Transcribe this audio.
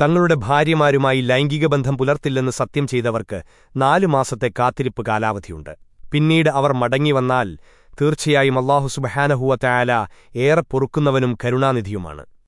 തങ്ങളുടെ ഭാര്യമാരുമായി ലൈംഗിക ബന്ധം പുലർത്തില്ലെന്ന് സത്യം ചെയ്തവർക്ക് നാലു മാസത്തെ കാത്തിരിപ്പ് കാലാവധിയുണ്ട്. പിന്നീട് അവർ മടങ്ങിവന്നാൽ തീർച്ചയായും അള്ളാഹു സുബഹാനഹുവ തയാല ഏറെ പൊറുക്കുന്നവനും കരുണാനിധിയുമാണ്.